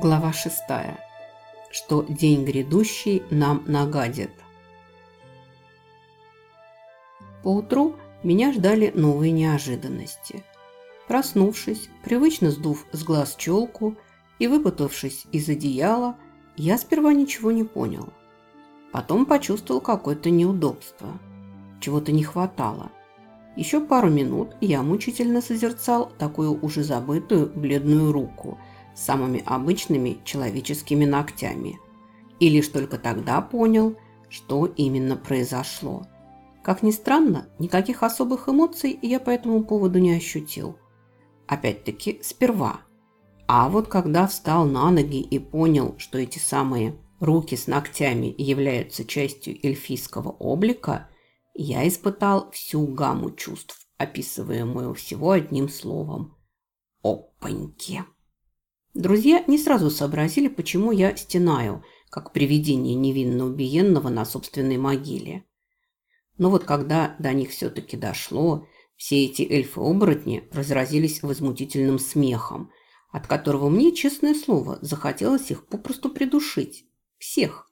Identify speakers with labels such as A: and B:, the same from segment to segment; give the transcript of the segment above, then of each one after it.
A: Глава шестая. Что день грядущий нам нагадит. Поутру меня ждали новые неожиданности. Проснувшись, привычно сдув с глаз челку и выпутавшись из одеяла, я сперва ничего не понял. Потом почувствовал какое-то неудобство. Чего-то не хватало. Еще пару минут я мучительно созерцал такую уже забытую бледную руку – самыми обычными человеческими ногтями. И лишь только тогда понял, что именно произошло. Как ни странно, никаких особых эмоций я по этому поводу не ощутил. Опять-таки, сперва. А вот когда встал на ноги и понял, что эти самые руки с ногтями являются частью эльфийского облика, я испытал всю гамму чувств, описываемую всего одним словом – опаньки. Друзья не сразу сообразили, почему я стенаю, как привидение невинно убиенного на собственной могиле. Но вот когда до них все-таки дошло, все эти эльфы-оборотни разразились возмутительным смехом, от которого мне, честное слово, захотелось их попросту придушить. Всех.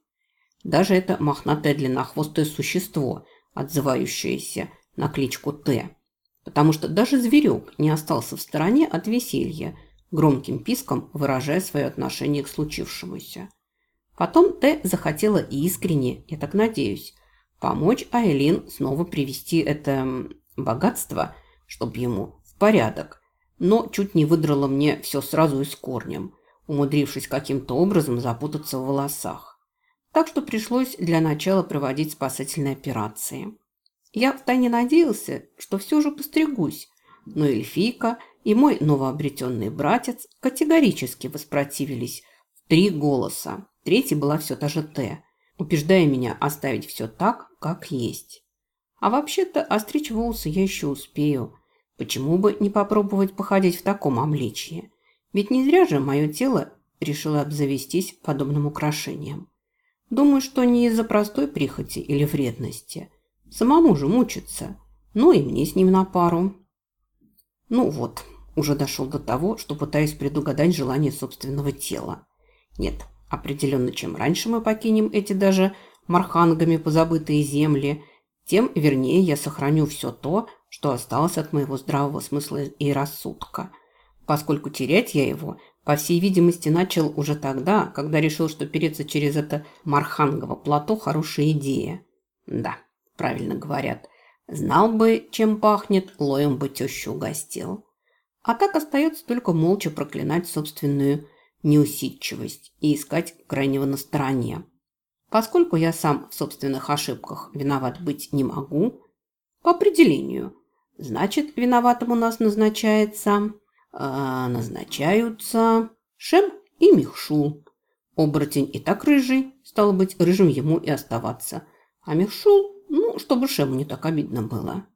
A: Даже это мохнатое длиннохвостое существо, отзывающееся на кличку Т. Потому что даже зверек не остался в стороне от веселья – громким писком выражая свое отношение к случившемуся. Потом Т захотела искренне, я так надеюсь, помочь Айлин снова привести это богатство, чтобы ему в порядок, но чуть не выдрала мне все сразу и с корнем, умудрившись каким-то образом запутаться в волосах. Так что пришлось для начала проводить спасательные операции. Я втайне надеялся, что все же постригусь, но эльфийка и мой новообретенный братец категорически воспротивились в три голоса. Третий была все та же Т, убеждая меня оставить все так, как есть. А вообще-то остричь волосы я еще успею. Почему бы не попробовать походить в таком обличье? Ведь не зря же мое тело решило обзавестись подобным украшением. Думаю, что не из-за простой прихоти или вредности. Самому же мучиться. Ну и мне с ним на пару. Ну вот, уже дошел до того, что пытаюсь предугадать желание собственного тела. Нет, определенно, чем раньше мы покинем эти даже мархангами позабытые земли, тем вернее я сохраню все то, что осталось от моего здравого смысла и рассудка. Поскольку терять я его, по всей видимости, начал уже тогда, когда решил, что переться через это мархангово плато – хорошая идея. Да, правильно говорят – Знал бы, чем пахнет, лоем бы тещу угостил. А так остается только молча проклинать собственную неусидчивость и искать крайнего на стороне. Поскольку я сам в собственных ошибках виноват быть не могу, по определению, значит, виноватым у нас назначается... Э, назначаются Шем и Михшул. Оборотень и так рыжий, стало быть, рыжим ему и оставаться. А Михшул ну, чтобы Шему не так обидно было.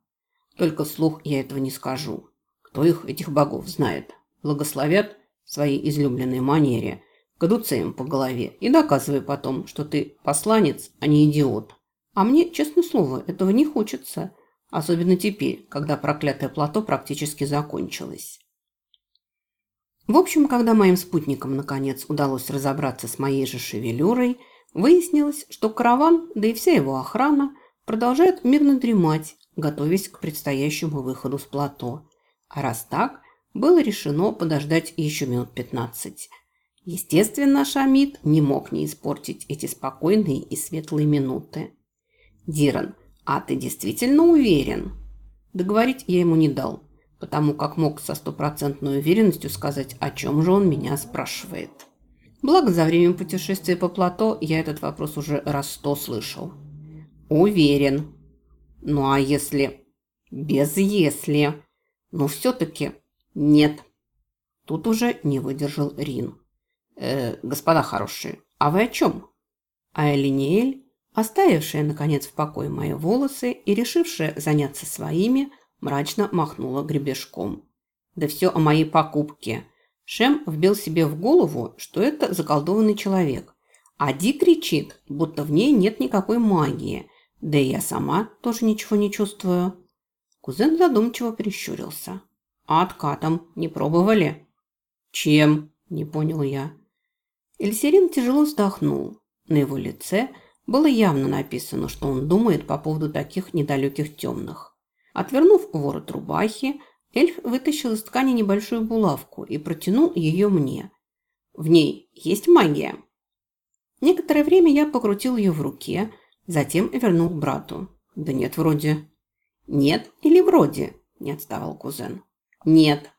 A: Только вслух я этого не скажу. Кто их, этих богов, знает? Благословят в своей излюбленной манере, кадуце им по голове и доказывай потом, что ты посланец, а не идиот. А мне, честное слово, этого не хочется. Особенно теперь, когда проклятое плато практически закончилось. В общем, когда моим спутникам наконец удалось разобраться с моей же шевелюрой, выяснилось, что караван, да и вся его охрана – продолжают мирно дремать, готовясь к предстоящему выходу с плато. А раз так, было решено подождать еще минут 15. Естественно, Шамид не мог не испортить эти спокойные и светлые минуты. «Диран, а ты действительно уверен?» Договорить я ему не дал, потому как мог со стопроцентной уверенностью сказать, о чем же он меня спрашивает. Благо, за время путешествия по плато я этот вопрос уже раз сто слышал. Уверен. Ну а если... Без если. Но все-таки нет. Тут уже не выдержал Рин. Э, господа хорошие, а вы о чем? А Элиниэль, оставившая, наконец, в покое мои волосы и решившая заняться своими, мрачно махнула гребешком. Да все о моей покупке. Шем вбил себе в голову, что это заколдованный человек. А Ди кричит, будто в ней нет никакой магии, Да и я сама тоже ничего не чувствую. Кузен задумчиво прищурился. А откатом не пробовали? Чем? Не понял я. Эльсерин тяжело вздохнул. На его лице было явно написано, что он думает по поводу таких недалеких темных. Отвернув ворот рубахи, эльф вытащил из ткани небольшую булавку и протянул ее мне. В ней есть магия. Некоторое время я покрутил ее в руке, затем вернул брату. Да нет, вроде. Нет или вроде? Не отставал кузен. Нет.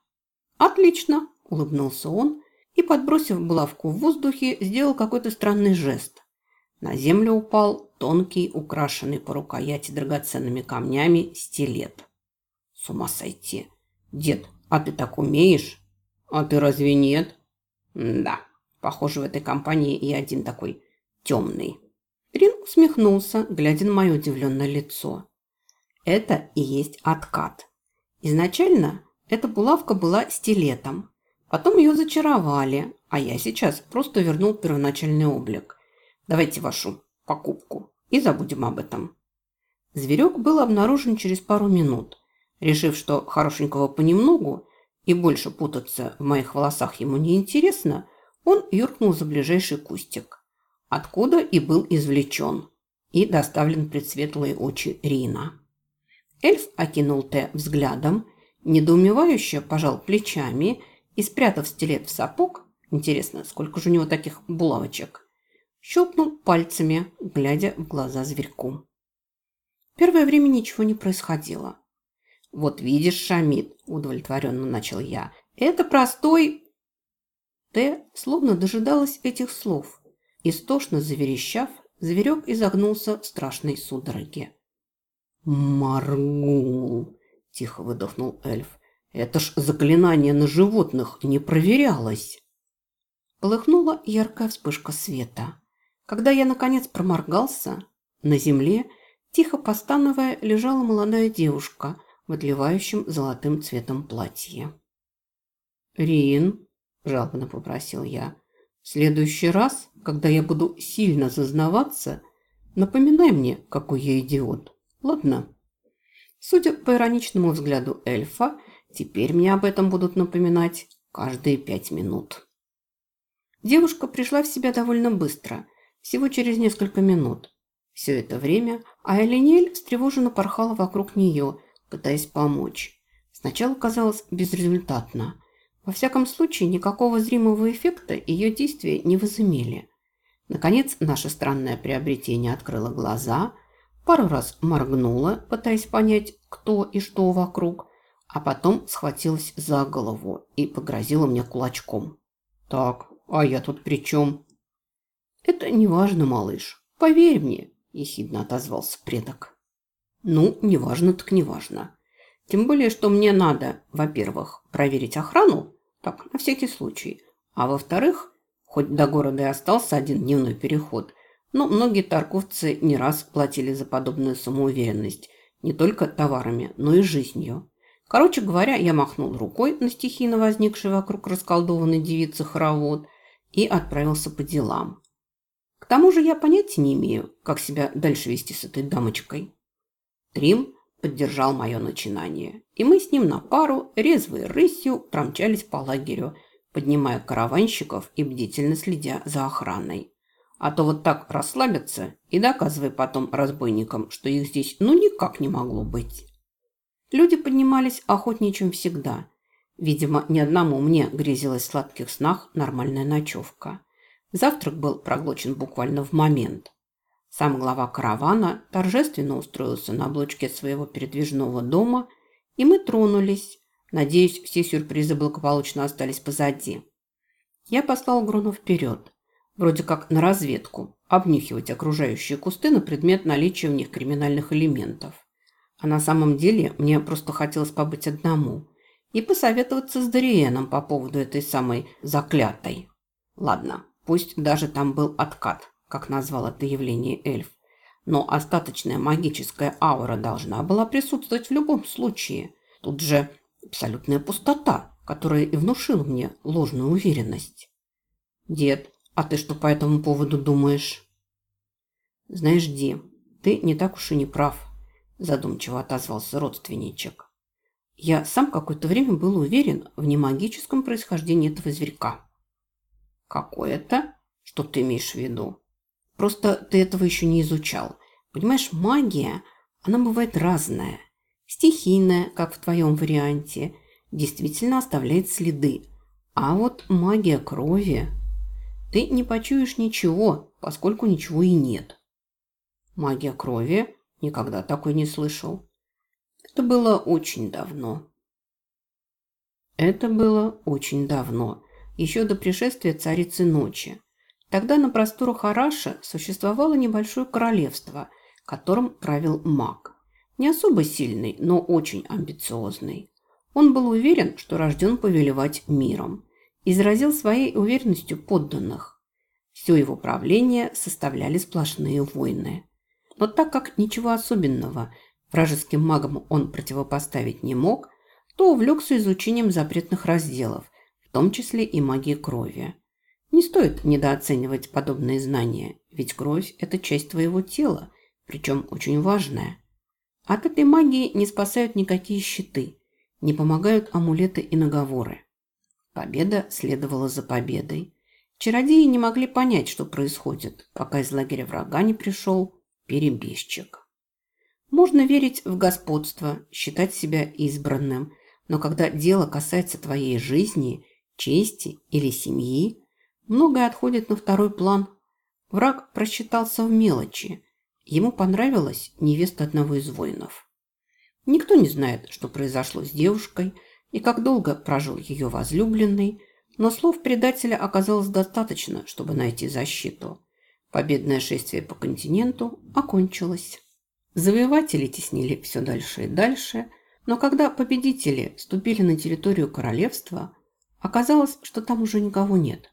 A: Отлично, улыбнулся он и, подбросив булавку в воздухе, сделал какой-то странный жест. На землю упал тонкий, украшенный по рукояти драгоценными камнями стилет. С ума сойти. Дед, а ты так умеешь? А ты разве нет? Да, похоже, в этой компании и один такой темный. Рин усмехнулся, глядя на мое удивленное лицо. Это и есть откат. Изначально эта булавка была стилетом. Потом ее зачаровали, а я сейчас просто вернул первоначальный облик. Давайте вашу покупку и забудем об этом. Зверек был обнаружен через пару минут. Решив, что хорошенького понемногу и больше путаться в моих волосах ему не интересно, он юркнул за ближайший кустик, откуда и был извлечен и доставлен пред светлые очи Рина. Эльф окинул Т взглядом, недоумевающе пожал плечами и, спрятав стилет в сапог, интересно, сколько же у него таких булавочек, щелкнул пальцами, глядя в глаза зверьку. Первое время ничего не происходило. «Вот видишь, Шамид», – удовлетворенно начал я, – «это простой...» Т словно дожидалась этих слов. Истошно заверещав, зверек изогнулся в страшной судороге. «Маргул!» – тихо выдохнул эльф. «Это ж заклинание на животных не проверялось!» Полыхнула яркая вспышка света. Когда я, наконец, проморгался, на земле, тихо постановая, лежала молодая девушка в отливающем золотым цветом платье. «Рин», – жалобно попросил я, – «в следующий раз, когда я буду сильно зазнаваться, напоминай мне, какой я идиот, ладно?» Судя по ироничному взгляду эльфа, теперь мне об этом будут напоминать каждые пять минут. Девушка пришла в себя довольно быстро, всего через несколько минут. Все это время Айлинель встревоженно порхала вокруг нее, пытаясь помочь. Сначала казалось безрезультатно. Во всяком случае, никакого зримого эффекта ее действия не возымели. Наконец, наше странное приобретение открыло глаза, пару раз моргнула, пытаясь понять, кто и что вокруг, а потом схватилась за голову и погрозила мне кулачком. «Так, а я тут при чем?» «Это не важно, малыш. Поверь мне», – ехидно отозвался предок. Ну, неважно так неважно. Тем более, что мне надо, во-первых, проверить охрану, так, на всякий случай, а во-вторых, хоть до города и остался один дневной переход, но многие торговцы не раз платили за подобную самоуверенность, не только товарами, но и жизнью. Короче говоря, я махнул рукой на стихийно возникший вокруг расколдованной девицы хоровод и отправился по делам. К тому же я понятия не имею, как себя дальше вести с этой дамочкой. Трим поддержал мое начинание, и мы с ним на пару резвой рысью промчались по лагерю, поднимая караванщиков и бдительно следя за охраной. А то вот так расслабиться и доказывай потом разбойникам, что их здесь ну никак не могло быть. Люди поднимались охотнее, чем всегда. Видимо, ни одному мне грезилась в сладких снах нормальная ночевка. Завтрак был проглочен буквально в момент. Сам глава каравана торжественно устроился на облучке своего передвижного дома, и мы тронулись. Надеюсь, все сюрпризы благополучно остались позади. Я послал Груну вперед, вроде как на разведку, обнюхивать окружающие кусты на предмет наличия в них криминальных элементов. А на самом деле мне просто хотелось побыть одному и посоветоваться с Дариеном по поводу этой самой заклятой. Ладно, пусть даже там был откат как назвал это явление эльф. Но остаточная магическая аура должна была присутствовать в любом случае. Тут же абсолютная пустота, которая и внушила мне ложную уверенность. «Дед, а ты что по этому поводу думаешь?» «Знаешь, Ди, ты не так уж и не прав, задумчиво отозвался родственничек. Я сам какое-то время был уверен в немагическом происхождении этого зверька. Какое-то? Что ты имеешь в виду? Просто ты этого еще не изучал. Понимаешь, магия, она бывает разная. Стихийная, как в твоем варианте, действительно оставляет следы. А вот магия крови... Ты не почуешь ничего, поскольку ничего и нет. Магия крови? Никогда такой не слышал. Это было очень давно. Это было очень давно, еще до пришествия царицы ночи. Тогда на просторах Араша существовало небольшое королевство, которым правил маг. Не особо сильный, но очень амбициозный. Он был уверен, что рожден повелевать миром. Изразил своей уверенностью подданных. Все его правление составляли сплошные войны. Но так как ничего особенного вражеским магам он противопоставить не мог, то увлекся изучением запретных разделов, в том числе и магии крови. Не стоит недооценивать подобные знания, ведь кровь – это часть твоего тела, причем очень важная. От этой магии не спасают никакие щиты, не помогают амулеты и наговоры. Победа следовала за победой. Чародеи не могли понять, что происходит, пока из лагеря врага не пришел перебежчик. Можно верить в господство, считать себя избранным, но когда дело касается твоей жизни, чести или семьи, Многое отходит на второй план. Враг просчитался в мелочи. Ему понравилась невеста одного из воинов. Никто не знает, что произошло с девушкой и как долго прожил ее возлюбленный, но слов предателя оказалось достаточно, чтобы найти защиту. Победное шествие по континенту окончилось. Завоеватели теснили все дальше и дальше, но когда победители ступили на территорию королевства, оказалось, что там уже никого нет.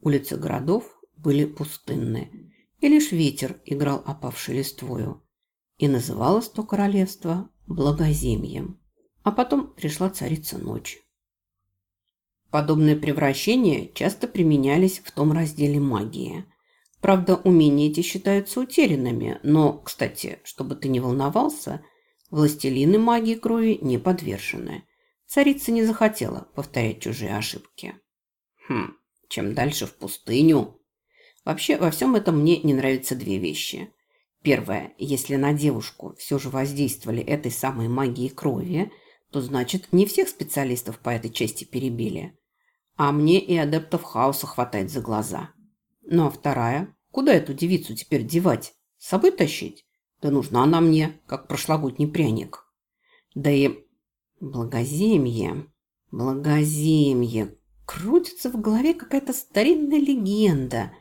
A: Улицы городов были пустынны, и лишь ветер играл опавшей листвою. И называлось то королевство Благоземьем. А потом пришла царица ночи. Подобные превращения часто применялись в том разделе магии. Правда, умения эти считаются утерянными, но, кстати, чтобы ты не волновался, властелины магии крови не подвержены. Царица не захотела повторять чужие ошибки. Хм, чем дальше в пустыню. Вообще, во всем этом мне не нравятся две вещи. Первое, если на девушку все же воздействовали этой самой магией крови, то значит не всех специалистов по этой части перебили. А мне и адептов хаоса хватает за глаза. Ну а вторая, куда эту девицу теперь девать? С собой тащить? Да нужна она мне, как прошлогодний пряник. Да и благоземье, благоземье, Крутится в голове какая-то старинная легенда,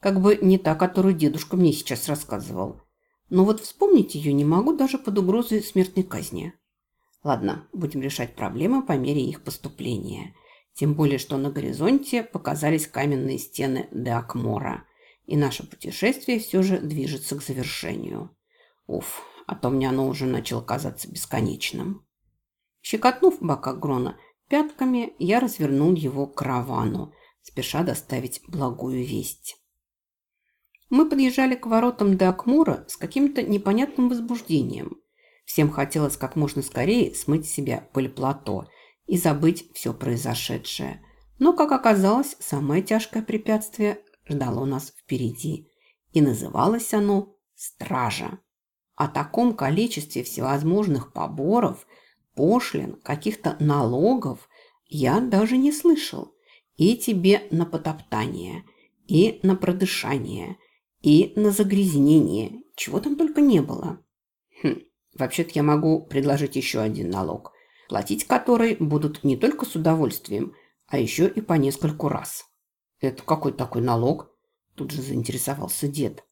A: как бы не та, которую дедушка мне сейчас рассказывал. Но вот вспомнить ее не могу даже под угрозой смертной казни. Ладно, будем решать проблемы по мере их поступления. Тем более, что на горизонте показались каменные стены Деакмора, и наше путешествие все же движется к завершению. Уф, а то мне оно уже начало казаться бесконечным. Щекотнув бока Грона, Пятками я развернул его к каравану, спеша доставить благую весть. Мы подъезжали к воротам до Акмура с каким-то непонятным возбуждением. Всем хотелось как можно скорее смыть с себя пыль-плато и забыть все произошедшее. Но, как оказалось, самое тяжкое препятствие ждало нас впереди. И называлось оно «Стража». О таком количестве всевозможных поборов – пошлин, каких-то налогов я даже не слышал. И тебе на потоптание, и на продышание, и на загрязнение. Чего там только не было. Хм, вообще-то я могу предложить еще один налог, платить который будут не только с удовольствием, а еще и по нескольку раз. Это какой такой налог? Тут же заинтересовался дед.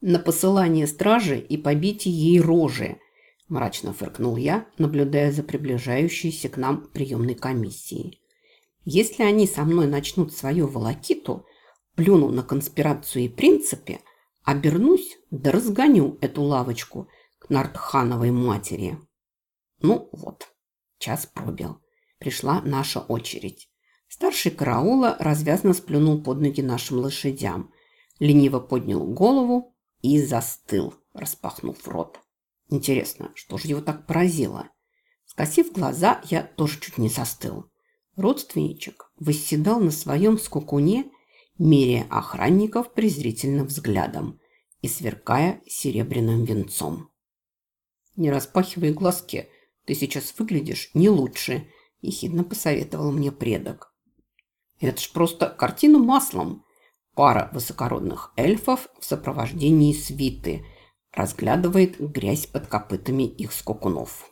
A: На посылание стражи и побитие ей рожи – мрачно фыркнул я, наблюдая за приближающейся к нам приемной комиссией. Если они со мной начнут свою волокиту, плюну на конспирацию и принципе, обернусь да разгоню эту лавочку к Нартхановой матери. Ну вот, час пробил. Пришла наша очередь. Старший караула развязно сплюнул под ноги нашим лошадям, лениво поднял голову и застыл, распахнув рот. Интересно, что же его так поразило? Скосив глаза, я тоже чуть не застыл. Родственничек восседал на своем скукуне, меряя охранников презрительным взглядом и сверкая серебряным венцом. «Не распахивай глазки, ты сейчас выглядишь не лучше», – ехидно посоветовал мне предок. «Это ж просто картина маслом. Пара высокородных эльфов в сопровождении свиты разглядывает грязь под копытами их скокунов».